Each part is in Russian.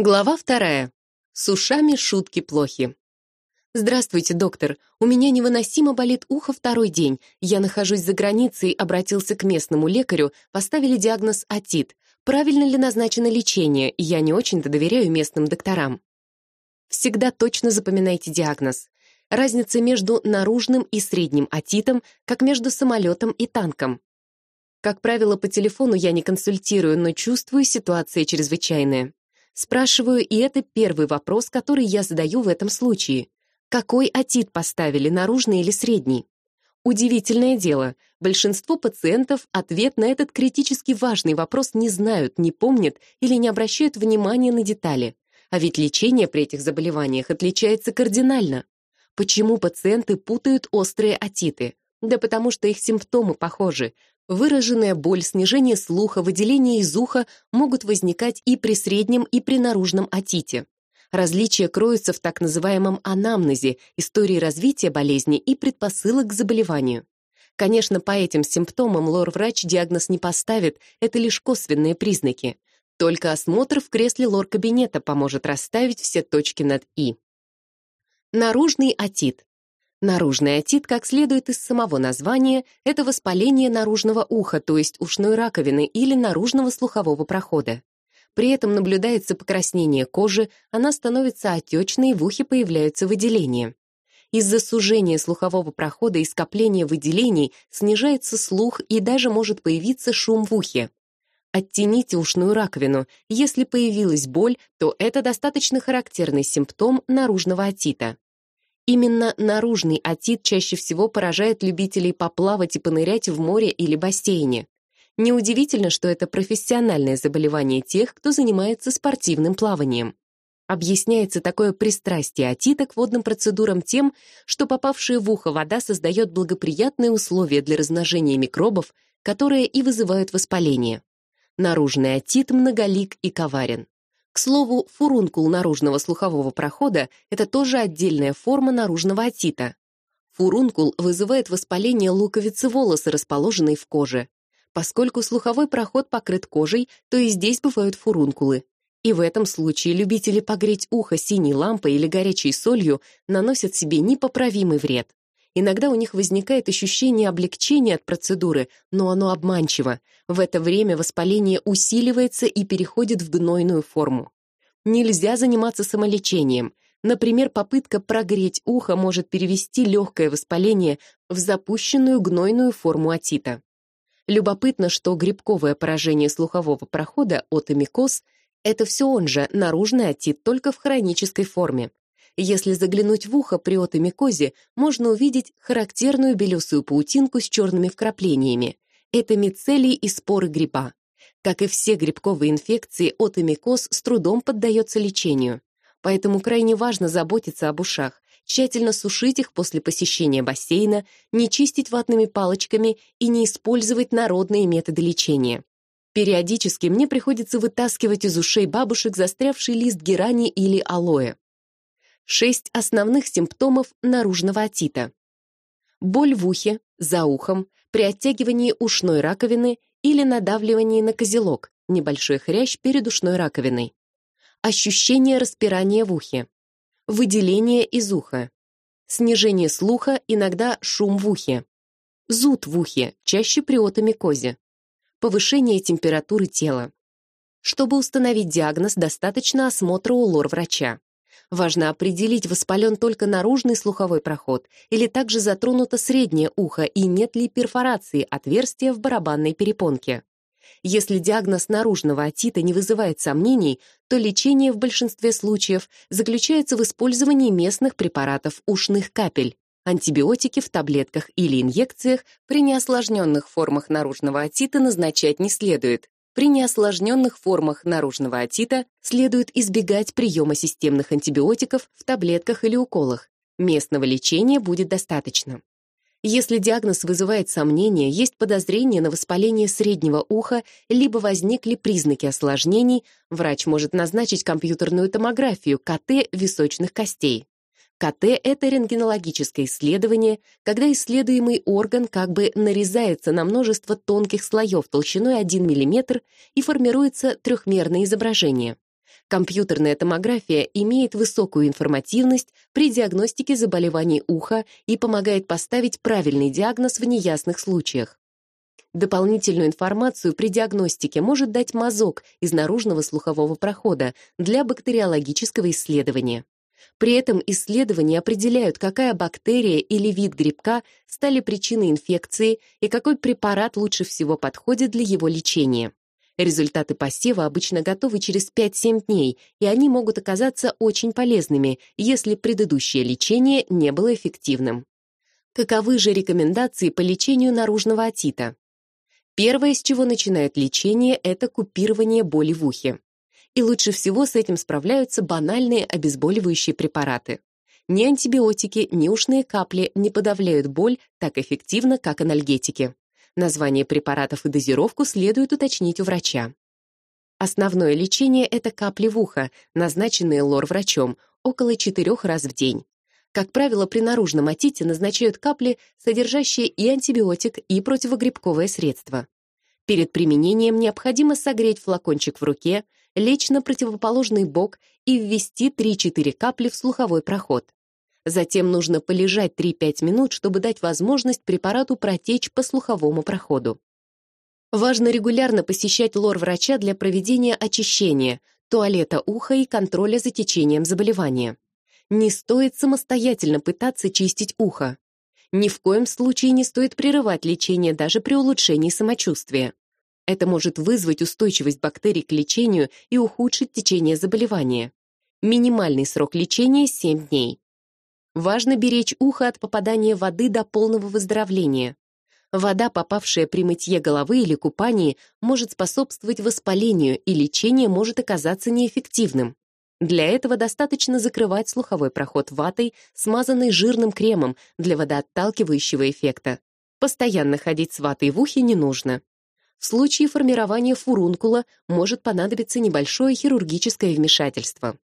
Глава вторая. С ушами шутки плохи. «Здравствуйте, доктор. У меня невыносимо болит ухо второй день. Я нахожусь за границей, обратился к местному лекарю, поставили диагноз отит. Правильно ли назначено лечение? Я не очень-то доверяю местным докторам». Всегда точно запоминайте диагноз. Разница между наружным и средним отитом, как между самолетом и танком. Как правило, по телефону я не консультирую, но чувствую, ситуация чрезвычайная. Спрашиваю, и это первый вопрос, который я задаю в этом случае. Какой отит поставили, наружный или средний? Удивительное дело, большинство пациентов ответ на этот критически важный вопрос не знают, не помнят или не обращают внимания на детали. А ведь лечение при этих заболеваниях отличается кардинально. Почему пациенты путают острые отиты? Да потому что их симптомы похожи. Выраженная боль, снижение слуха, выделение из уха могут возникать и при среднем, и при наружном отите. Различия кроются в так называемом анамнезе, истории развития болезни и предпосылок к заболеванию. Конечно, по этим симптомам лор-врач диагноз не поставит, это лишь косвенные признаки. Только осмотр в кресле лор-кабинета поможет расставить все точки над «и». Наружный отит. Наружный отит, как следует из самого названия, это воспаление наружного уха, то есть ушной раковины или наружного слухового прохода. При этом наблюдается покраснение кожи, она становится отечной, в ухе появляются выделения. Из-за сужения слухового прохода и скопления выделений снижается слух и даже может появиться шум в ухе. Оттяните ушную раковину. Если появилась боль, то это достаточно характерный симптом наружного отита. Именно наружный отит чаще всего поражает любителей поплавать и понырять в море или бассейне. Неудивительно, что это профессиональное заболевание тех, кто занимается спортивным плаванием. Объясняется такое пристрастие отита к водным процедурам тем, что попавшая в ухо вода создает благоприятные условия для размножения микробов, которые и вызывают воспаление. Наружный отит многолик и коварен. К слову, фурункул наружного слухового прохода — это тоже отдельная форма наружного отита. Фурункул вызывает воспаление луковицы волоса, расположенной в коже. Поскольку слуховой проход покрыт кожей, то и здесь бывают фурункулы. И в этом случае любители погреть ухо синей лампой или горячей солью наносят себе непоправимый вред. Иногда у них возникает ощущение облегчения от процедуры, но оно обманчиво. В это время воспаление усиливается и переходит в гнойную форму. Нельзя заниматься самолечением. Например, попытка прогреть ухо может перевести легкое воспаление в запущенную гнойную форму отита. Любопытно, что грибковое поражение слухового прохода, отомикоз, это все он же, наружный отит, только в хронической форме. Если заглянуть в ухо при отомикозе, можно увидеть характерную белесую паутинку с черными вкраплениями. Это мицелий и споры гриба. Как и все грибковые инфекции, отомикоз с трудом поддается лечению. Поэтому крайне важно заботиться об ушах, тщательно сушить их после посещения бассейна, не чистить ватными палочками и не использовать народные методы лечения. Периодически мне приходится вытаскивать из ушей бабушек застрявший лист герани или алоэ. Шесть основных симптомов наружного отита. Боль в ухе, за ухом, при оттягивании ушной раковины или надавливании на козелок, небольшой хрящ перед ушной раковиной. Ощущение распирания в ухе. Выделение из уха. Снижение слуха, иногда шум в ухе. Зуд в ухе, чаще при отомикозе. Повышение температуры тела. Чтобы установить диагноз, достаточно осмотра у лор-врача. Важно определить, воспален только наружный слуховой проход или также затронуто среднее ухо и нет ли перфорации отверстия в барабанной перепонке. Если диагноз наружного отита не вызывает сомнений, то лечение в большинстве случаев заключается в использовании местных препаратов ушных капель, антибиотики в таблетках или инъекциях при неосложненных формах наружного отита назначать не следует. При неосложненных формах наружного отита следует избегать приема системных антибиотиков в таблетках или уколах. Местного лечения будет достаточно. Если диагноз вызывает сомнения, есть подозрение на воспаление среднего уха, либо возникли признаки осложнений, врач может назначить компьютерную томографию КТ височных костей. КТ — это рентгенологическое исследование, когда исследуемый орган как бы нарезается на множество тонких слоев толщиной 1 мм и формируется трехмерное изображение. Компьютерная томография имеет высокую информативность при диагностике заболеваний уха и помогает поставить правильный диагноз в неясных случаях. Дополнительную информацию при диагностике может дать мазок из наружного слухового прохода для бактериологического исследования. При этом исследования определяют, какая бактерия или вид грибка стали причиной инфекции и какой препарат лучше всего подходит для его лечения. Результаты посева обычно готовы через 5-7 дней, и они могут оказаться очень полезными, если предыдущее лечение не было эффективным. Каковы же рекомендации по лечению наружного отита? Первое, с чего начинают лечение, это купирование боли в ухе. И лучше всего с этим справляются банальные обезболивающие препараты. Ни антибиотики, ни ушные капли не подавляют боль так эффективно, как анальгетики. Название препаратов и дозировку следует уточнить у врача. Основное лечение – это капли в ухо, назначенные лор-врачом, около 4 раз в день. Как правило, при наружном отите назначают капли, содержащие и антибиотик, и противогрибковое средство. Перед применением необходимо согреть флакончик в руке, лечь на противоположный бок и ввести 3-4 капли в слуховой проход. Затем нужно полежать 3-5 минут, чтобы дать возможность препарату протечь по слуховому проходу. Важно регулярно посещать лор-врача для проведения очищения, туалета уха и контроля за течением заболевания. Не стоит самостоятельно пытаться чистить ухо. Ни в коем случае не стоит прерывать лечение даже при улучшении самочувствия. Это может вызвать устойчивость бактерий к лечению и ухудшить течение заболевания. Минимальный срок лечения – 7 дней. Важно беречь ухо от попадания воды до полного выздоровления. Вода, попавшая при мытье головы или купании, может способствовать воспалению, и лечение может оказаться неэффективным. Для этого достаточно закрывать слуховой проход ватой, смазанной жирным кремом для водоотталкивающего эффекта. Постоянно ходить с ватой в ухе не нужно. В случае формирования фурункула может понадобиться небольшое хирургическое вмешательство.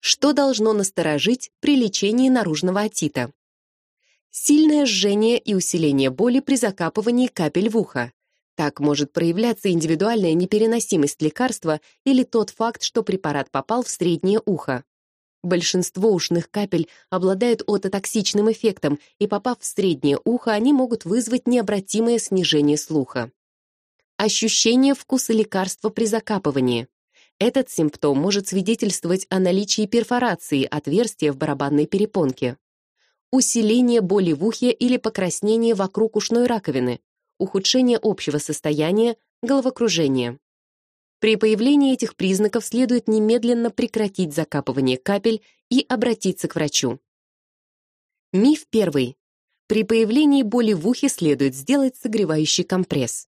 Что должно насторожить при лечении наружного отита? Сильное жжение и усиление боли при закапывании капель в ухо. Так может проявляться индивидуальная непереносимость лекарства или тот факт, что препарат попал в среднее ухо. Большинство ушных капель обладают ототоксичным эффектом, и попав в среднее ухо, они могут вызвать необратимое снижение слуха. Ощущение вкуса лекарства при закапывании. Этот симптом может свидетельствовать о наличии перфорации отверстия в барабанной перепонке. Усиление боли в ухе или покраснение вокруг ушной раковины, ухудшение общего состояния, головокружение. При появлении этих признаков следует немедленно прекратить закапывание капель и обратиться к врачу. Миф первый. При появлении боли в ухе следует сделать согревающий компресс.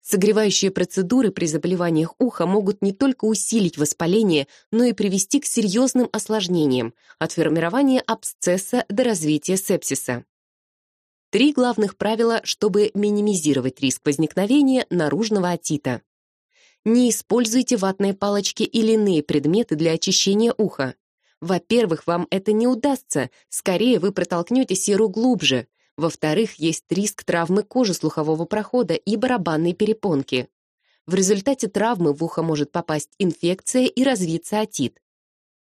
Согревающие процедуры при заболеваниях уха могут не только усилить воспаление, но и привести к серьезным осложнениям, от формирования абсцесса до развития сепсиса. Три главных правила, чтобы минимизировать риск возникновения наружного отита. Не используйте ватные палочки или иные предметы для очищения уха. Во-первых, вам это не удастся, скорее вы протолкнете серу глубже, во-вторых, есть риск травмы кожи слухового прохода и барабанной перепонки. В результате травмы в ухо может попасть инфекция и развиться отит.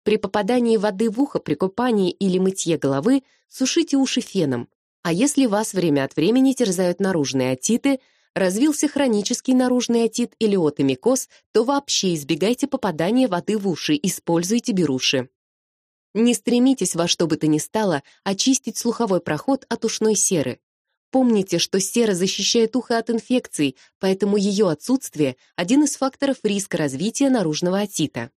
При попадании воды в ухо при купании или мытье головы сушите уши феном. А если вас время от времени терзают наружные отиты, развился хронический наружный отит или отомикоз, то вообще избегайте попадания воды в уши, используйте беруши. Не стремитесь во что бы то ни стало очистить слуховой проход от ушной серы. Помните, что сера защищает ухо от инфекций, поэтому ее отсутствие – один из факторов риска развития наружного отита.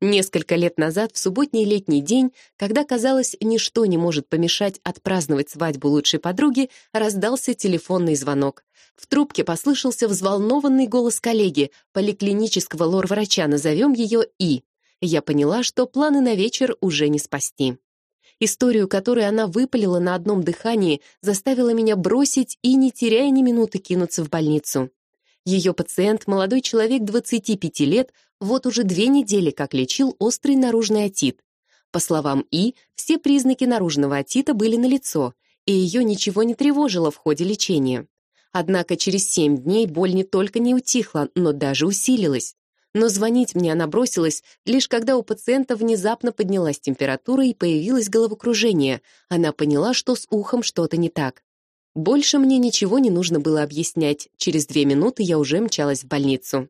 Несколько лет назад, в субботний летний день, когда, казалось, ничто не может помешать отпраздновать свадьбу лучшей подруги, раздался телефонный звонок. В трубке послышался взволнованный голос коллеги, поликлинического лор-врача, назовем ее И я поняла, что планы на вечер уже не спасти. Историю, которую она выпалила на одном дыхании, заставила меня бросить и, не теряя ни минуты, кинуться в больницу. Ее пациент, молодой человек 25 лет, вот уже две недели как лечил острый наружный отит. По словам И, все признаки наружного отита были налицо, и ее ничего не тревожило в ходе лечения. Однако через 7 дней боль не только не утихла, но даже усилилась. Но звонить мне она бросилась, лишь когда у пациента внезапно поднялась температура и появилось головокружение. Она поняла, что с ухом что-то не так. Больше мне ничего не нужно было объяснять. Через две минуты я уже мчалась в больницу.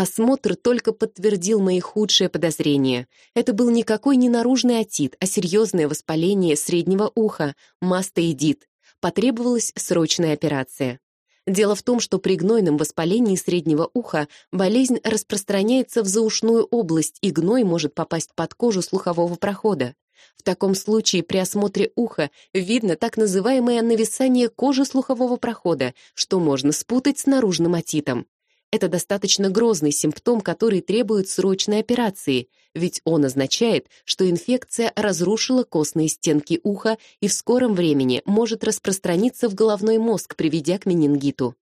Осмотр только подтвердил мои худшие подозрения. Это был никакой не наружный отит, а серьезное воспаление среднего уха, мастоидит. Потребовалась срочная операция. Дело в том, что при гнойном воспалении среднего уха болезнь распространяется в заушную область, и гной может попасть под кожу слухового прохода. В таком случае при осмотре уха видно так называемое нависание кожи слухового прохода, что можно спутать с наружным отитом. Это достаточно грозный симптом, который требует срочной операции, ведь он означает, что инфекция разрушила костные стенки уха и в скором времени может распространиться в головной мозг, приведя к менингиту.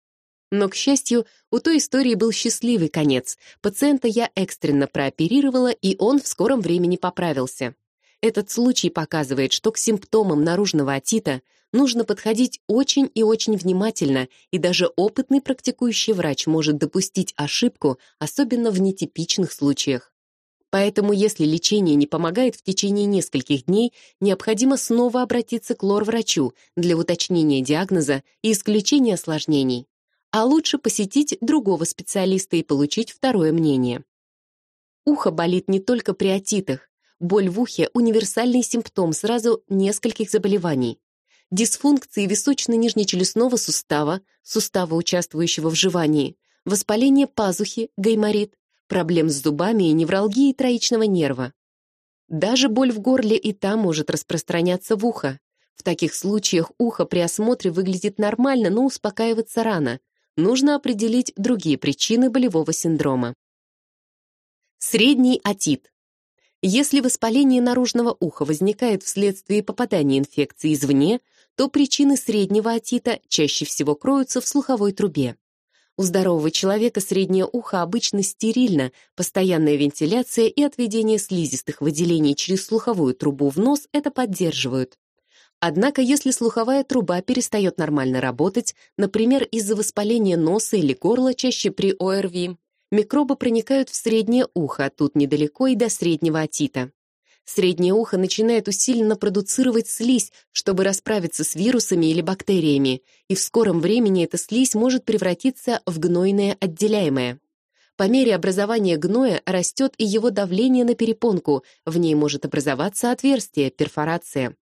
Но, к счастью, у той истории был счастливый конец. Пациента я экстренно прооперировала, и он в скором времени поправился. Этот случай показывает, что к симптомам наружного отита нужно подходить очень и очень внимательно, и даже опытный практикующий врач может допустить ошибку, особенно в нетипичных случаях. Поэтому, если лечение не помогает в течение нескольких дней, необходимо снова обратиться к лор-врачу для уточнения диагноза и исключения осложнений. А лучше посетить другого специалиста и получить второе мнение. Ухо болит не только при отитах. Боль в ухе – универсальный симптом сразу нескольких заболеваний дисфункции височно-нижнечелюстного сустава, сустава, участвующего в жевании, воспаление пазухи, гайморит, проблем с зубами и невралгии троичного нерва. Даже боль в горле и та может распространяться в ухо. В таких случаях ухо при осмотре выглядит нормально, но успокаиваться рано. Нужно определить другие причины болевого синдрома. Средний отит. Если воспаление наружного уха возникает вследствие попадания инфекции извне, то причины среднего отита чаще всего кроются в слуховой трубе. У здорового человека среднее ухо обычно стерильно, постоянная вентиляция и отведение слизистых выделений через слуховую трубу в нос это поддерживают. Однако, если слуховая труба перестает нормально работать, например, из-за воспаления носа или горла, чаще при ОРВИ, микробы проникают в среднее ухо, тут недалеко и до среднего отита. Среднее ухо начинает усиленно продуцировать слизь, чтобы расправиться с вирусами или бактериями, и в скором времени эта слизь может превратиться в гнойное отделяемое. По мере образования гноя растет и его давление на перепонку, в ней может образоваться отверстие, перфорация.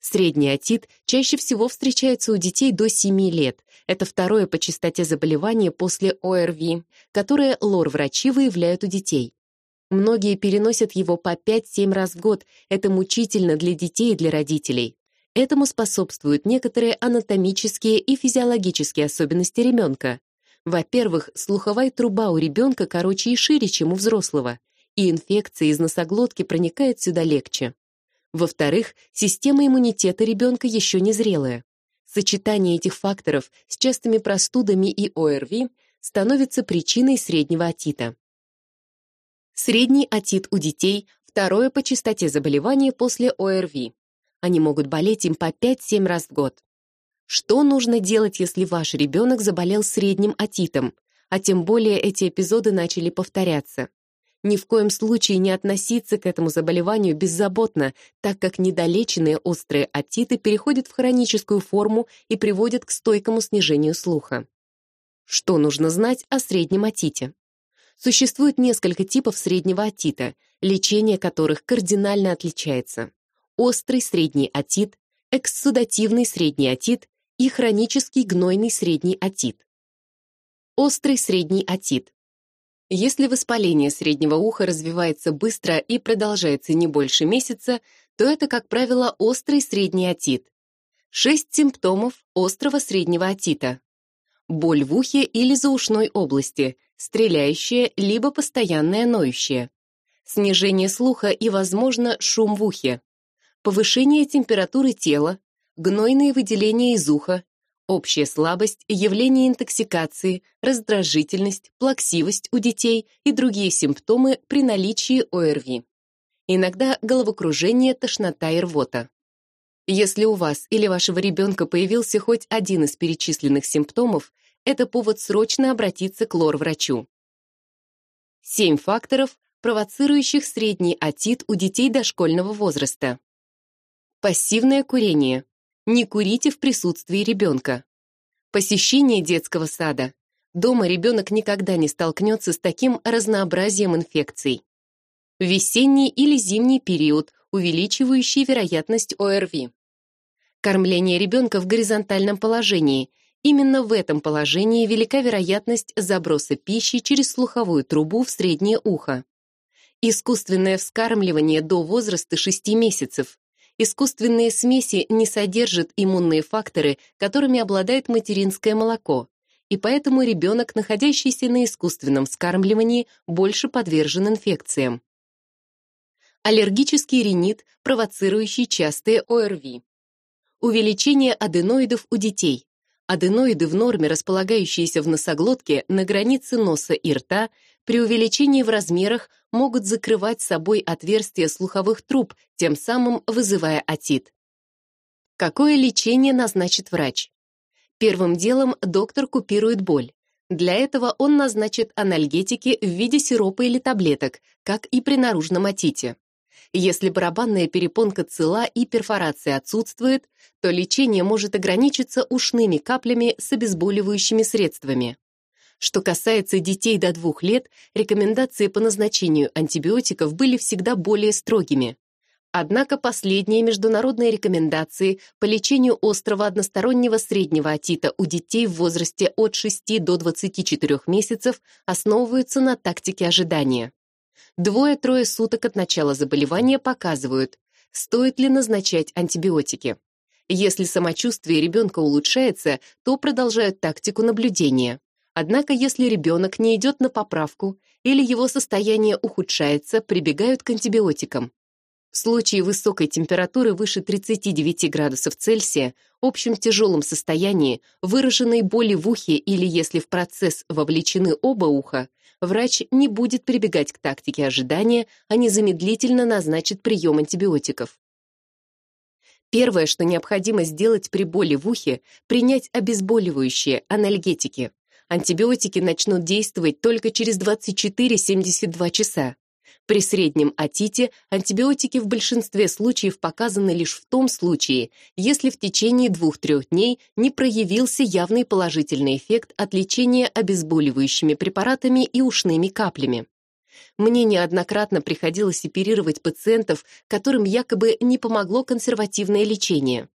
Средний отит чаще всего встречается у детей до 7 лет. Это второе по частоте заболевания после ОРВИ, которое лор-врачи выявляют у детей. Многие переносят его по 5-7 раз в год. Это мучительно для детей и для родителей. Этому способствуют некоторые анатомические и физиологические особенности ребенка. Во-первых, слуховая труба у ребенка короче и шире, чем у взрослого, и инфекция из носоглотки проникает сюда легче. Во-вторых, система иммунитета ребенка еще не зрелая. Сочетание этих факторов с частыми простудами и ОРВИ становится причиной среднего отита. Средний отит у детей – второе по частоте заболевания после ОРВИ. Они могут болеть им по 5-7 раз в год. Что нужно делать, если ваш ребенок заболел средним отитом, а тем более эти эпизоды начали повторяться? Ни в коем случае не относиться к этому заболеванию беззаботно, так как недолеченные острые отиты переходят в хроническую форму и приводят к стойкому снижению слуха. Что нужно знать о среднем отите? Существует несколько типов среднего отита, лечение которых кардинально отличается. Острый средний отит, экссудативный средний отит и хронический гнойный средний отит. Острый средний отит. Если воспаление среднего уха развивается быстро и продолжается не больше месяца, то это, как правило, острый средний отит. Шесть симптомов острого среднего отита. Боль в ухе или заушной области, стреляющее либо постоянное ноющее, снижение слуха и, возможно, шум в ухе, повышение температуры тела, гнойные выделения из уха, общая слабость, явление интоксикации, раздражительность, плаксивость у детей и другие симптомы при наличии ОРВИ. Иногда головокружение, тошнота и рвота. Если у вас или вашего ребенка появился хоть один из перечисленных симптомов, это повод срочно обратиться к лор-врачу. Семь факторов, провоцирующих средний отит у детей дошкольного возраста. Пассивное курение. Не курите в присутствии ребенка. Посещение детского сада. Дома ребенок никогда не столкнется с таким разнообразием инфекций. Весенний или зимний период, увеличивающий вероятность ОРВИ. Кормление ребенка в горизонтальном положении. Именно в этом положении велика вероятность заброса пищи через слуховую трубу в среднее ухо. Искусственное вскармливание до возраста 6 месяцев. Искусственные смеси не содержат иммунные факторы, которыми обладает материнское молоко, и поэтому ребенок, находящийся на искусственном вскармливании, больше подвержен инфекциям. Аллергический ринит, провоцирующий частые ОРВИ. Увеличение аденоидов у детей. Аденоиды в норме, располагающиеся в носоглотке на границе носа и рта, при увеличении в размерах могут закрывать собой отверстия слуховых труб, тем самым вызывая отит. Какое лечение назначит врач? Первым делом доктор купирует боль. Для этого он назначит анальгетики в виде сиропа или таблеток, как и при наружном отите. Если барабанная перепонка цела и перфорация отсутствует, то лечение может ограничиться ушными каплями с обезболивающими средствами. Что касается детей до двух лет, рекомендации по назначению антибиотиков были всегда более строгими. Однако последние международные рекомендации по лечению острого одностороннего среднего отита у детей в возрасте от 6 до 24 месяцев основываются на тактике ожидания. Двое-трое суток от начала заболевания показывают, стоит ли назначать антибиотики. Если самочувствие ребенка улучшается, то продолжают тактику наблюдения. Однако, если ребенок не идет на поправку или его состояние ухудшается, прибегают к антибиотикам. В случае высокой температуры выше 39 градусов Цельсия, общем тяжелом состоянии, выраженной боли в ухе или если в процесс вовлечены оба уха, врач не будет прибегать к тактике ожидания, а незамедлительно назначит прием антибиотиков. Первое, что необходимо сделать при боли в ухе, принять обезболивающие, анальгетики. Антибиотики начнут действовать только через 24-72 часа. При среднем отите антибиотики в большинстве случаев показаны лишь в том случае, если в течение 2-3 дней не проявился явный положительный эффект от лечения обезболивающими препаратами и ушными каплями. Мне неоднократно приходилось оперировать пациентов, которым якобы не помогло консервативное лечение.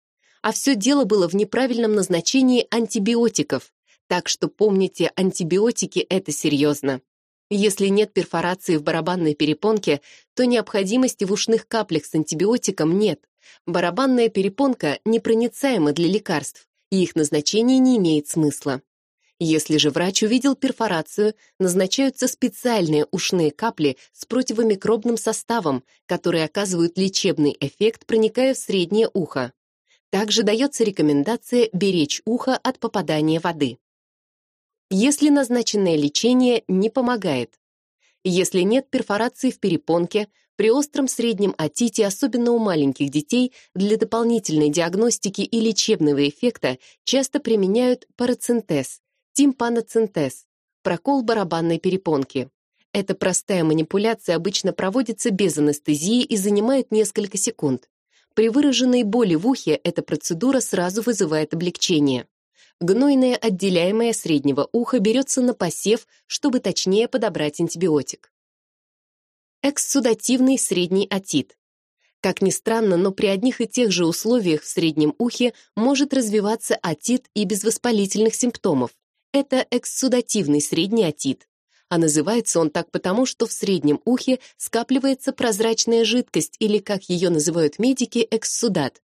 А все дело было в неправильном назначении антибиотиков. Так что помните, антибиотики — это серьезно. Если нет перфорации в барабанной перепонке, то необходимости в ушных каплях с антибиотиком нет. Барабанная перепонка непроницаема для лекарств, и их назначение не имеет смысла. Если же врач увидел перфорацию, назначаются специальные ушные капли с противомикробным составом, которые оказывают лечебный эффект, проникая в среднее ухо. Также дается рекомендация беречь ухо от попадания воды если назначенное лечение не помогает. Если нет перфорации в перепонке, при остром среднем отите, особенно у маленьких детей, для дополнительной диагностики и лечебного эффекта часто применяют парацентез, тимпаноцентез, прокол барабанной перепонки. Эта простая манипуляция обычно проводится без анестезии и занимает несколько секунд. При выраженной боли в ухе эта процедура сразу вызывает облегчение гнойное отделяемое среднего уха берется на посев, чтобы точнее подобрать антибиотик. Экссудативный средний отит. Как ни странно, но при одних и тех же условиях в среднем ухе может развиваться отит и без воспалительных симптомов. Это экссудативный средний отит. А называется он так потому, что в среднем ухе скапливается прозрачная жидкость или, как ее называют медики, экссудат.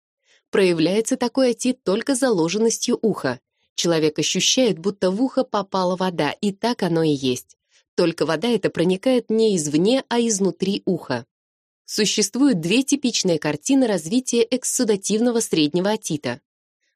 Проявляется такой отит только заложенностью уха. Человек ощущает, будто в ухо попала вода, и так оно и есть. Только вода эта проникает не извне, а изнутри уха. Существуют две типичные картины развития экссудативного среднего отита.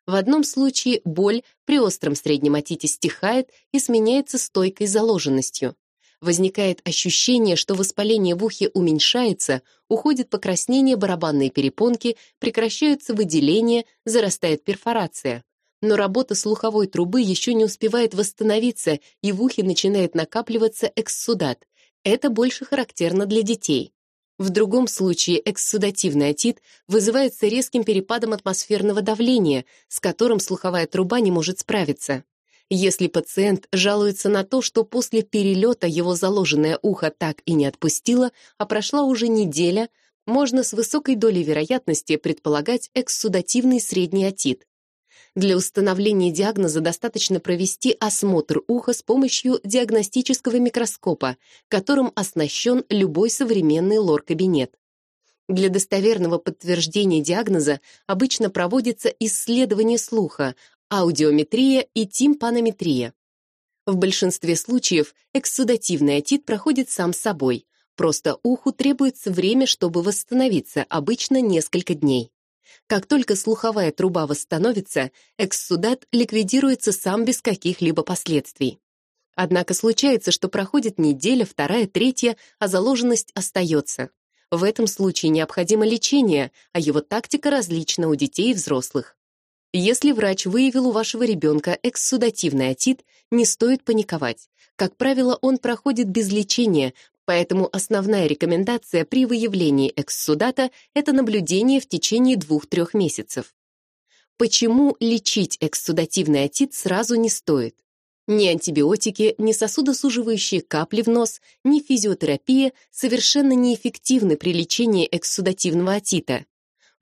В одном случае боль при остром среднем отите стихает и сменяется стойкой заложенностью. Возникает ощущение, что воспаление в ухе уменьшается, уходит покраснение барабанной перепонки, прекращаются выделения, зарастает перфорация но работа слуховой трубы еще не успевает восстановиться, и в ухе начинает накапливаться экссудат. Это больше характерно для детей. В другом случае экссудативный отит вызывается резким перепадом атмосферного давления, с которым слуховая труба не может справиться. Если пациент жалуется на то, что после перелета его заложенное ухо так и не отпустило, а прошла уже неделя, можно с высокой долей вероятности предполагать экссудативный средний отит. Для установления диагноза достаточно провести осмотр уха с помощью диагностического микроскопа, которым оснащен любой современный лор-кабинет. Для достоверного подтверждения диагноза обычно проводится исследование слуха, аудиометрия и тимпанометрия. В большинстве случаев экссудативный отит проходит сам собой, просто уху требуется время, чтобы восстановиться, обычно несколько дней. Как только слуховая труба восстановится, экссудат ликвидируется сам без каких-либо последствий. Однако случается, что проходит неделя, вторая, третья, а заложенность остается. В этом случае необходимо лечение, а его тактика различна у детей и взрослых. Если врач выявил у вашего ребенка экссудативный отит, не стоит паниковать. Как правило, он проходит без лечения, поэтому основная рекомендация при выявлении экссудата – это наблюдение в течение 2-3 месяцев. Почему лечить экссудативный отит сразу не стоит? Ни антибиотики, ни сосудосуживающие капли в нос, ни физиотерапия совершенно неэффективны при лечении экссудативного отита.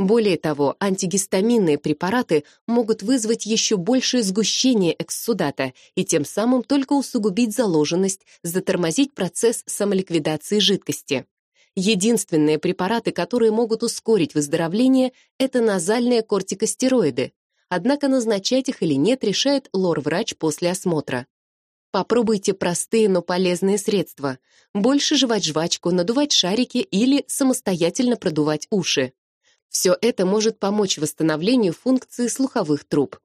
Более того, антигистаминные препараты могут вызвать еще большее сгущение экссудата и тем самым только усугубить заложенность, затормозить процесс самоликвидации жидкости. Единственные препараты, которые могут ускорить выздоровление, это назальные кортикостероиды. Однако назначать их или нет решает лор-врач после осмотра. Попробуйте простые, но полезные средства. Больше жевать жвачку, надувать шарики или самостоятельно продувать уши. Все это может помочь восстановлению функции слуховых труб.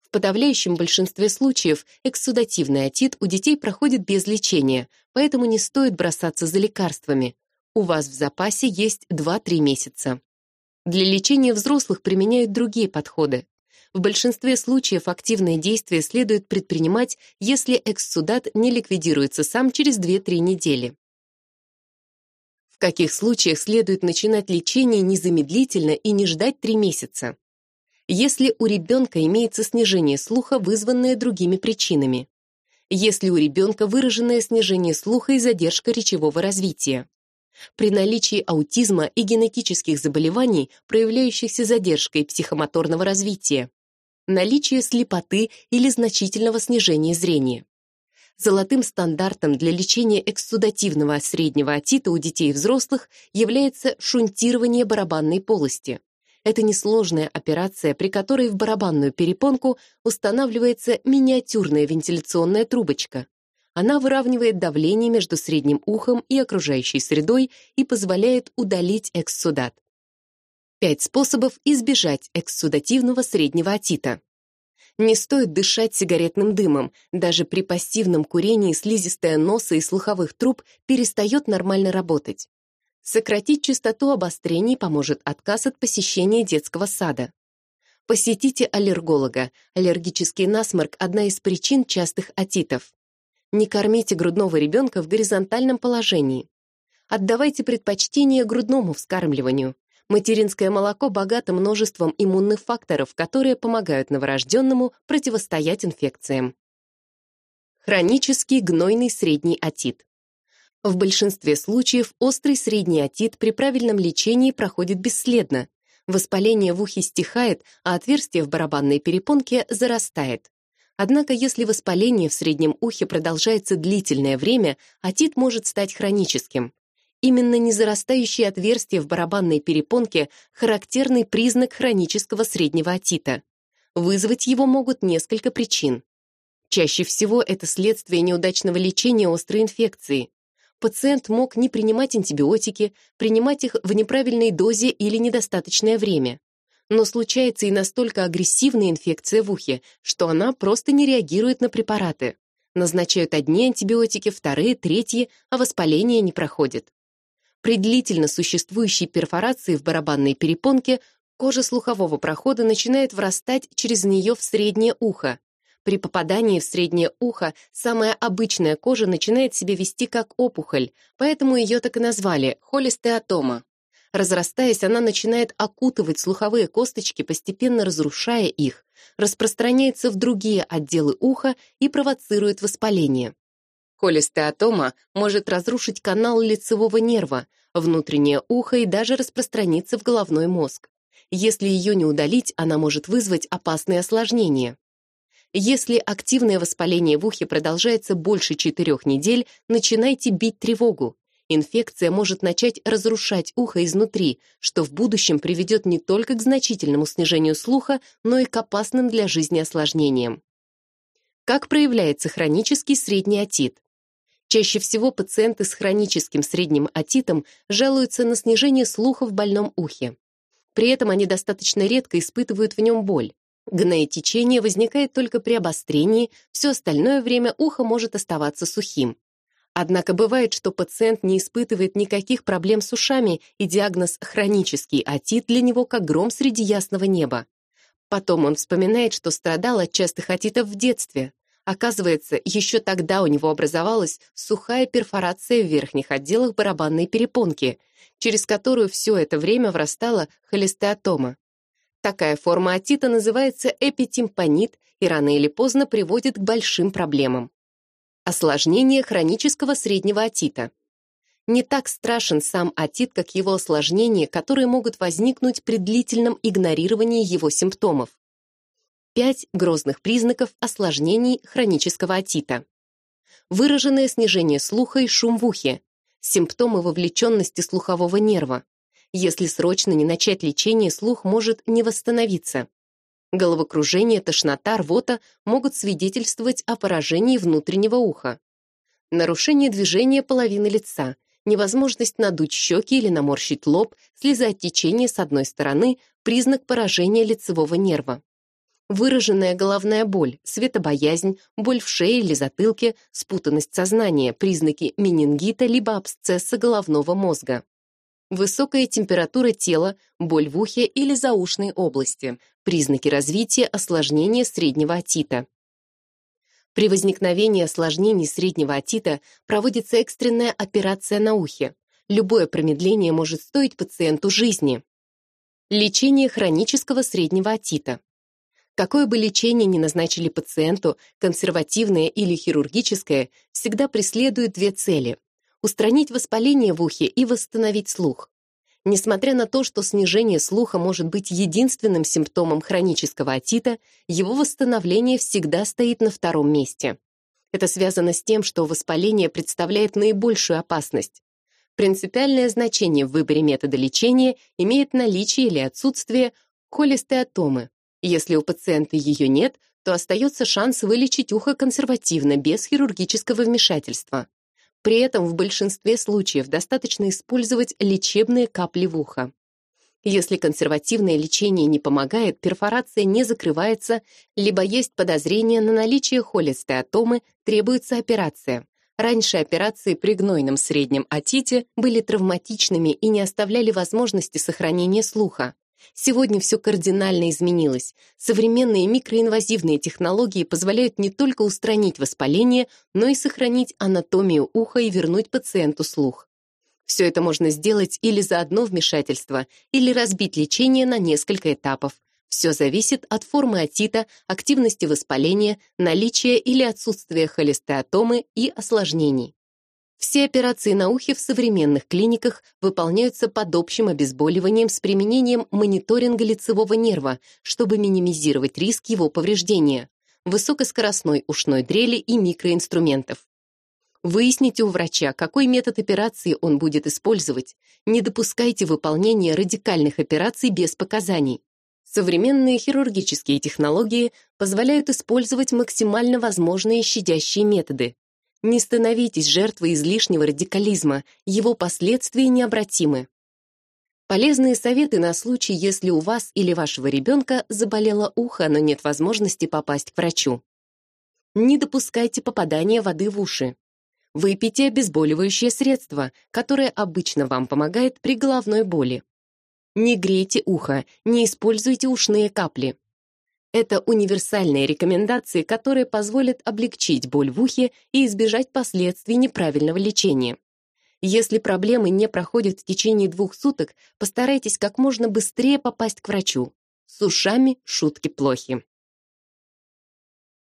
В подавляющем большинстве случаев экссудативный отит у детей проходит без лечения, поэтому не стоит бросаться за лекарствами. У вас в запасе есть 2-3 месяца. Для лечения взрослых применяют другие подходы. В большинстве случаев активные действия следует предпринимать, если экссудат не ликвидируется сам через 2-3 недели. В каких случаях следует начинать лечение незамедлительно и не ждать 3 месяца? Если у ребенка имеется снижение слуха, вызванное другими причинами. Если у ребенка выраженное снижение слуха и задержка речевого развития. При наличии аутизма и генетических заболеваний, проявляющихся задержкой психомоторного развития. Наличие слепоты или значительного снижения зрения. Золотым стандартом для лечения экссудативного среднего отита у детей и взрослых является шунтирование барабанной полости. Это несложная операция, при которой в барабанную перепонку устанавливается миниатюрная вентиляционная трубочка. Она выравнивает давление между средним ухом и окружающей средой и позволяет удалить экссудат. Пять способов избежать экссудативного среднего отита. Не стоит дышать сигаретным дымом. Даже при пассивном курении слизистая носа и слуховых труб перестает нормально работать. Сократить частоту обострений поможет отказ от посещения детского сада. Посетите аллерголога. Аллергический насморк – одна из причин частых отитов. Не кормите грудного ребенка в горизонтальном положении. Отдавайте предпочтение грудному вскармливанию. Материнское молоко богато множеством иммунных факторов, которые помогают новорожденному противостоять инфекциям. Хронический гнойный средний отит. В большинстве случаев острый средний отит при правильном лечении проходит бесследно. Воспаление в ухе стихает, а отверстие в барабанной перепонке зарастает. Однако, если воспаление в среднем ухе продолжается длительное время, отит может стать хроническим. Именно незарастающие отверстия в барабанной перепонке – характерный признак хронического среднего отита. Вызвать его могут несколько причин. Чаще всего это следствие неудачного лечения острой инфекции. Пациент мог не принимать антибиотики, принимать их в неправильной дозе или недостаточное время. Но случается и настолько агрессивная инфекция в ухе, что она просто не реагирует на препараты. Назначают одни антибиотики, вторые, третьи, а воспаление не проходит. При длительно существующей перфорации в барабанной перепонке кожа слухового прохода начинает врастать через нее в среднее ухо. При попадании в среднее ухо самая обычная кожа начинает себя вести как опухоль, поэтому ее так и назвали – холестеатома. Разрастаясь, она начинает окутывать слуховые косточки, постепенно разрушая их, распространяется в другие отделы уха и провоцирует воспаление. Холестеатома может разрушить канал лицевого нерва, внутреннее ухо и даже распространиться в головной мозг. Если ее не удалить, она может вызвать опасные осложнения. Если активное воспаление в ухе продолжается больше четырех недель, начинайте бить тревогу. Инфекция может начать разрушать ухо изнутри, что в будущем приведет не только к значительному снижению слуха, но и к опасным для жизни осложнениям. Как проявляется хронический средний отит? Чаще всего пациенты с хроническим средним отитом жалуются на снижение слуха в больном ухе. При этом они достаточно редко испытывают в нем боль. Гноетечение возникает только при обострении, все остальное время ухо может оставаться сухим. Однако бывает, что пациент не испытывает никаких проблем с ушами, и диагноз «хронический отит» для него как гром среди ясного неба. Потом он вспоминает, что страдал от частых отитов в детстве. Оказывается, еще тогда у него образовалась сухая перфорация в верхних отделах барабанной перепонки, через которую все это время врастала холестеатома. Такая форма отита называется эпитимпанит и рано или поздно приводит к большим проблемам. Осложнение хронического среднего отита. Не так страшен сам отит, как его осложнения, которые могут возникнуть при длительном игнорировании его симптомов. Пять грозных признаков осложнений хронического отита. Выраженное снижение слуха и шум в ухе, симптомы вовлеченности слухового нерва, если срочно не начать лечение, слух может не восстановиться. Головокружение, тошнота, рвота могут свидетельствовать о поражении внутреннего уха. Нарушение движения половины лица, невозможность надуть щеки или наморщить лоб, слезоотечение с одной стороны – признак поражения лицевого нерва. Выраженная головная боль, светобоязнь, боль в шее или затылке, спутанность сознания, признаки менингита либо абсцесса головного мозга высокая температура тела, боль в ухе или заушной области, признаки развития осложнения среднего отита. При возникновении осложнений среднего отита проводится экстренная операция на ухе. Любое промедление может стоить пациенту жизни. Лечение хронического среднего отита. Какое бы лечение ни назначили пациенту, консервативное или хирургическое, всегда преследует две цели устранить воспаление в ухе и восстановить слух. Несмотря на то, что снижение слуха может быть единственным симптомом хронического отита, его восстановление всегда стоит на втором месте. Это связано с тем, что воспаление представляет наибольшую опасность. Принципиальное значение в выборе метода лечения имеет наличие или отсутствие холестеатомы. Если у пациента ее нет, то остается шанс вылечить ухо консервативно, без хирургического вмешательства. При этом в большинстве случаев достаточно использовать лечебные капли в ухо. Если консервативное лечение не помогает, перфорация не закрывается, либо есть подозрение на наличие холестеатомы, требуется операция. Раньше операции при гнойном среднем отите были травматичными и не оставляли возможности сохранения слуха. Сегодня все кардинально изменилось. Современные микроинвазивные технологии позволяют не только устранить воспаление, но и сохранить анатомию уха и вернуть пациенту слух. Все это можно сделать или за одно вмешательство, или разбить лечение на несколько этапов. Все зависит от формы отита, активности воспаления, наличия или отсутствия холестеатомы и осложнений. Все операции на ухе в современных клиниках выполняются под общим обезболиванием с применением мониторинга лицевого нерва, чтобы минимизировать риск его повреждения, высокоскоростной ушной дрели и микроинструментов. Выясните у врача, какой метод операции он будет использовать. Не допускайте выполнения радикальных операций без показаний. Современные хирургические технологии позволяют использовать максимально возможные щадящие методы. Не становитесь жертвой излишнего радикализма, его последствия необратимы. Полезные советы на случай, если у вас или вашего ребенка заболело ухо, но нет возможности попасть к врачу. Не допускайте попадания воды в уши. Выпейте обезболивающее средство, которое обычно вам помогает при головной боли. Не грейте ухо, не используйте ушные капли. Это универсальные рекомендации, которые позволят облегчить боль в ухе и избежать последствий неправильного лечения. Если проблемы не проходят в течение двух суток, постарайтесь как можно быстрее попасть к врачу. С ушами шутки плохи.